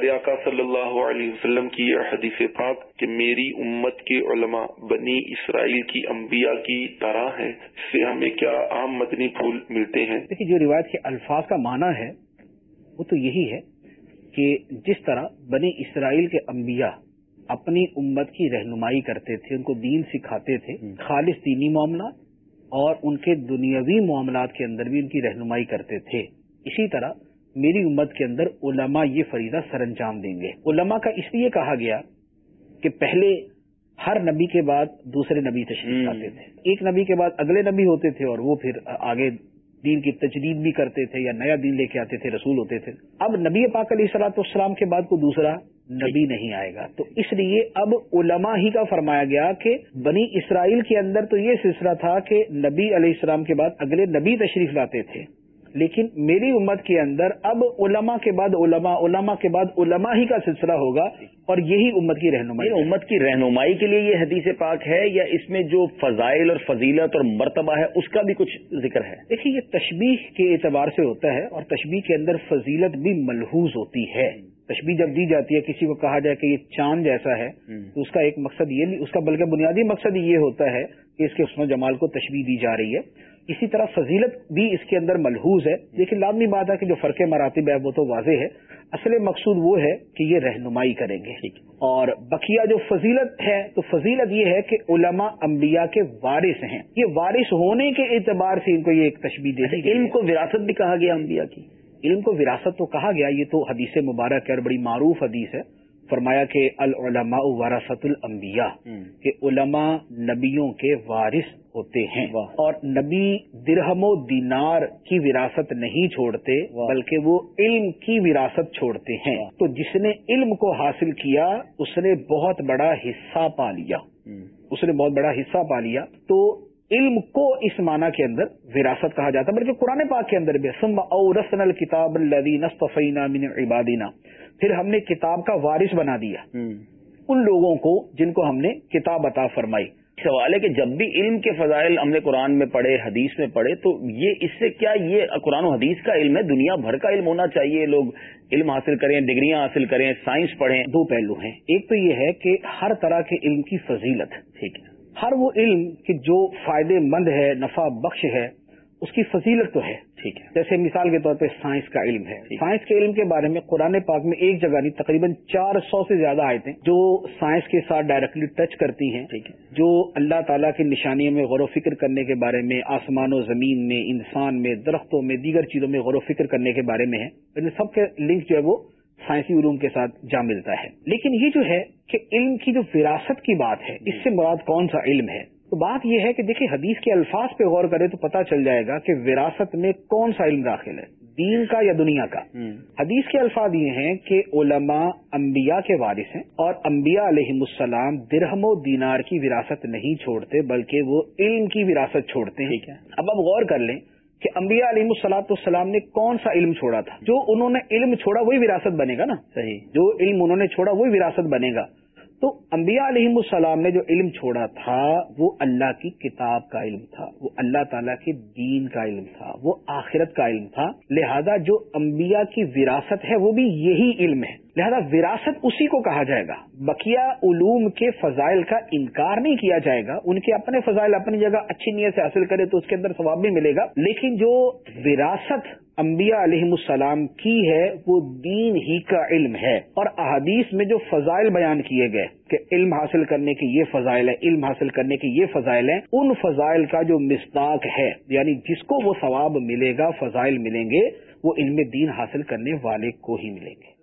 پیارے آقا صلی اللہ علیہ وسلم کی یہ حدیث پاک کہ میری امت کے علماء بنی اسرائیل کی انبیاء کی طرح اس سے ہمیں کیا عام مدنی پھول ملتے ہیں؟ دیکھیے جو روایت کے الفاظ کا معنی ہے وہ تو یہی ہے کہ جس طرح بنی اسرائیل کے انبیاء اپنی امت کی رہنمائی کرتے تھے ان کو دین سکھاتے تھے خالص دینی معاملات اور ان کے دنیاوی معاملات کے اندر بھی ان کی رہنمائی کرتے تھے۔ اسی طرح میری امت کے اندر علماء یہ فریضہ سر انجام دیں گے۔ علماء کا اس لیے کہا گیا کہ پہلے ہر نبی کے بعد دوسرے نبی تشریف لاتے تھے۔ ایک نبی کے بعد اگلے نبی ہوتے تھے اور وہ پھر آگے دین کی تجدید بھی کرتے تھے یا نیا دین لے کے آتے تھے رسول ہوتے تھے۔ اب نبی پاک علیہ سلاۃ والسلام کے بعد کوئی دوسرا نبی نہیں آئے گا۔ تو اس لیے اب علماء ہی کا فرمایا گیا کہ بنی اسرائیل کے اندر تو یہ سلسلہ تھا کہ نبی علیہ السلام کے بعد اگلے نبی تشریف لاتے تھے۔ لیکن میری امت کے اندر اب علماء کے بعد علماء علماء کے بعد علماء ہی کا سلسلہ ہوگا اور یہی امت کی رہنمائی امت کی رہنمائی کے لیے یہ حدیث پاک ہے یا اس میں جو فضائل اور فضیلت اور مرتبہ ہے اس کا بھی کچھ ذکر ہے؟ دیکھیے یہ تشبیح کے اعتبار سے ہوتا ہے اور تشبیح کے اندر فضیلت بھی ملحوظ ہوتی ہے۔ تشبیح جب دی جاتی ہے کسی کو کہا جائے کہ یہ چاند جیسا ہے تو اس کا ایک مقصد یہ اس کا بلکہ بنیادی مقصد یہ ہوتا ہے کہ اس کے حسن و جمال کو تشبیح دی جا رہی ہے۔ اسی طرح فضیلت بھی اس کے اندر ملحوظ ہے لیکن لازمی بات ہے کہ جو فرق مراتب ہے وہ تو واضح ہے۔ اصل مقصود وہ ہے کہ یہ رہنمائی کریں گے۔ اور بقیہ جو فضیلت ہے تو فضیلت یہ ہے کہ علماء انبیاء کے وارث ہیں۔ یہ وارث ہونے کے اعتبار سے ان کو یہ ایک تشبیح دے علم کو وراثت بھی کہا گیا انبیاء کی۔ علم کو وراثت تو کہا گیا یہ تو حدیث مبارک ہے اور بڑی معروف حدیث ہے۔ فرمایا کہ العلماء وراثت الانبیاء کہ علماء نبیوں کے وارث ہوتے ہیں۔ اور نبی درہم و دینار کی وراثت نہیں چھوڑتے بلکہ وہ علم کی وراثت چھوڑتے ہیں۔ تو جس نے علم کو حاصل کیا اس نے بہت بڑا حصہ پا لیا۔ اس نے بہت بڑا حصہ پا لیا۔ تو علم کو اس معنی کے اندر وراثت کہا جاتا ہے۔ بلکہ قرآن پاک کے اندر بھی سم او رسن الکتاب الدین من عبادینہ پھر ہم نے کتاب کا وارث بنا دیا۔ ان لوگوں کو جن کو ہم نے کتاب عطا فرمائی۔ سوال ہے کہ جب بھی علم کے فضائل ہم نے قرآن میں پڑھے حدیث میں پڑھے تو یہ اس سے کیا یہ قرآن و حدیث کا علم ہے؟ دنیا بھر کا علم ہونا چاہیے۔ لوگ علم حاصل کریں ڈگریاں حاصل کریں سائنس پڑھیں۔ دو پہلو ہیں۔ ایک تو یہ ہے کہ ہر طرح کے علم کی فضیلت ٹھیک ہے۔ ہر وہ علم کہ جو فائدے مند ہے نفع بخش ہے اس کی فضیلت تو ہے۔ ٹھیک ہے۔ جیسے مثال کے طور پہ سائنس کا علم ہے۔ سائنس کے علم کے بارے میں قرآن پاک میں ایک جگہ نہیں تقریباً چار سو سے زیادہ آئے تھے جو سائنس کے ساتھ ڈائریکٹلی ٹچ کرتی ہیں۔ جو اللہ تعالیٰ کی نشانیوں میں غور و فکر کرنے کے بارے میں آسمان و زمین میں انسان میں درختوں میں دیگر چیزوں میں غور و فکر کرنے کے بارے میں ہے۔ ان سب کے لنک جو ہے وہ سائنسی علوم کے ساتھ جا ملتا ہے۔ لیکن یہ جو ہے کہ علم کی جو وراثت کی بات ہے اس سے مراد کون سا علم ہے؟ تو بات یہ ہے کہ دیکھیں حدیث کے الفاظ پہ غور کرے تو پتا چل جائے گا کہ وراثت میں کون سا علم داخل ہے۔ دین کا یا دنیا کا؟ حدیث کے الفاظ یہ ہیں کہ علماء انبیاء کے وارث ہیں اور انبیاء علیہ السلام درہم و دینار کی وراثت نہیں چھوڑتے بلکہ وہ علم کی وراثت چھوڑتے ہیں۔ اب اب غور کر لیں۔ کہ انبیاء علیہ السلاط والسلام نے کون سا علم چھوڑا تھا؟ جو انہوں نے علم چھوڑا وہی وراثت بنے گا نا؟ صحیح۔ جو علم انہوں نے چھوڑا وہی وراثت بنے گا۔ تو انبیاء علیہ السلام نے جو علم چھوڑا تھا وہ اللہ کی کتاب کا علم تھا وہ اللہ تعالیٰ کے دین کا علم تھا وہ آخرت کا علم تھا۔ لہذا جو انبیاء کی وراثت ہے وہ بھی یہی علم ہے۔ لہذا وراثت اسی کو کہا جائے گا۔ بقیہ علوم کے فضائل کا انکار نہیں کیا جائے گا۔ ان کے اپنے فضائل اپنی جگہ اچھی نیت سے حاصل کرے تو اس کے اندر ثواب بھی ملے گا۔ لیکن جو وراثت انبیاء علیہ السلام کی ہے، وہ دین ہی کا علم ہے۔ اور احادیث میں جو فضائل بیان کیے گئے کہ علم حاصل کرنے کے یہ فضائل ہے علم حاصل کرنے کے یہ فضائل ہیں، ان فضائل کا جو مستاق ہے یعنی جس کو وہ ثواب ملے گا، فضائل ملیں گے، وہ علم دین حاصل کرنے والے کو ہی ملیں گے۔